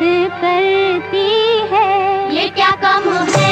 करती है। ये क्या कम है?